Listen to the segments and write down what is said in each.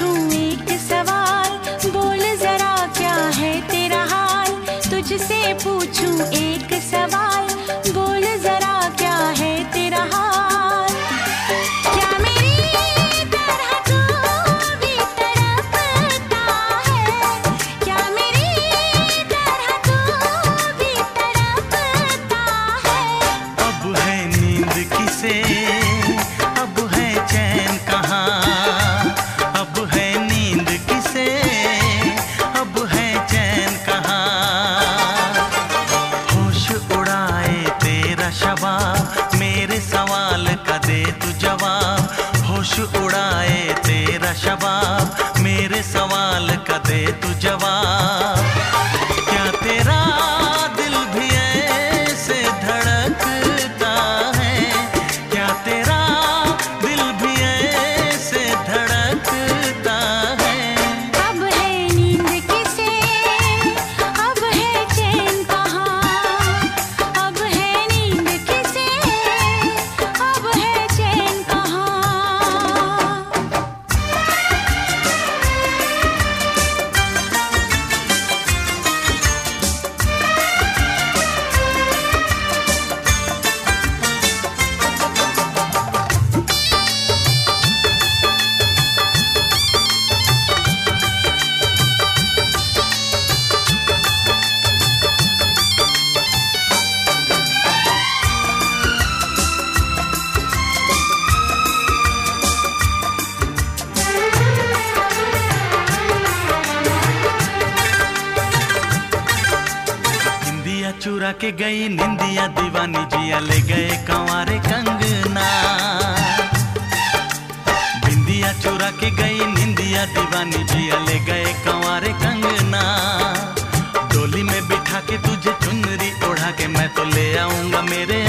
पूछूँ एक सवाल। बोल जरा क्या है तेरा हाल? तुझसे पूछूँ एक का शबाब मेरे सवाल का दे तू जवाब। होश उड़ाए तेरा शबाब मेरे सवाल चुरा के गई निंदिया दीवानी जिया ले गए कंवारे कंगना। बिंदिया चुरा के गई निंदिया दीवानी जिया ले गए कंवारे कंगना। डोली में बिठा के तुझे चुनरी ओढ़ा के मैं तो ले आऊँगा मेरे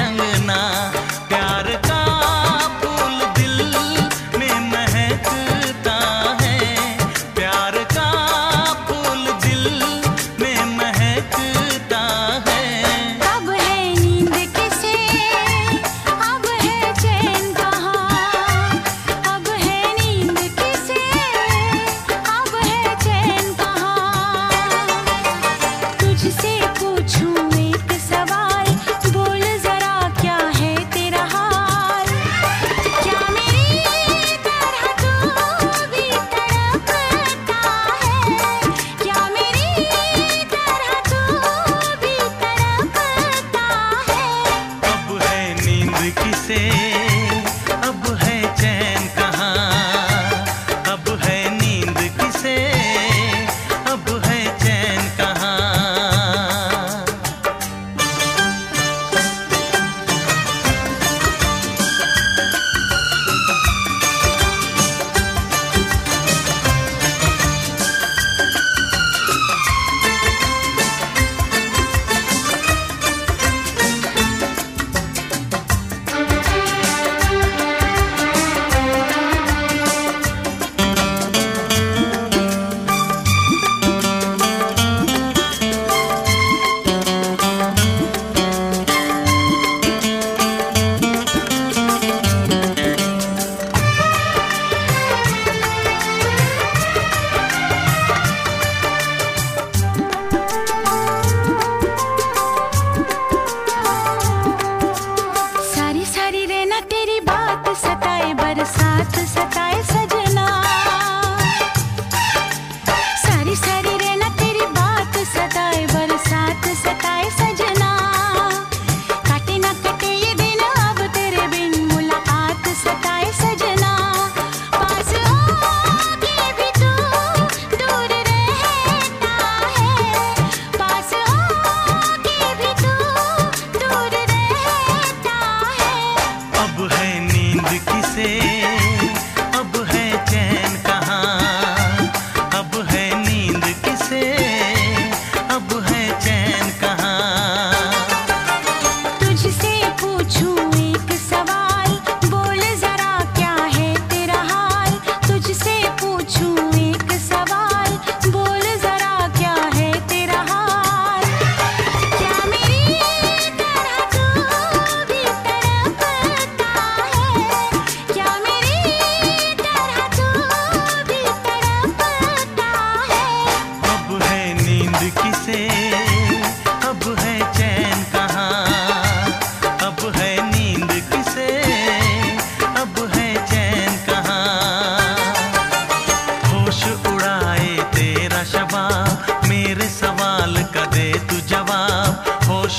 मेरे सवाल का दे तू जवाब। होश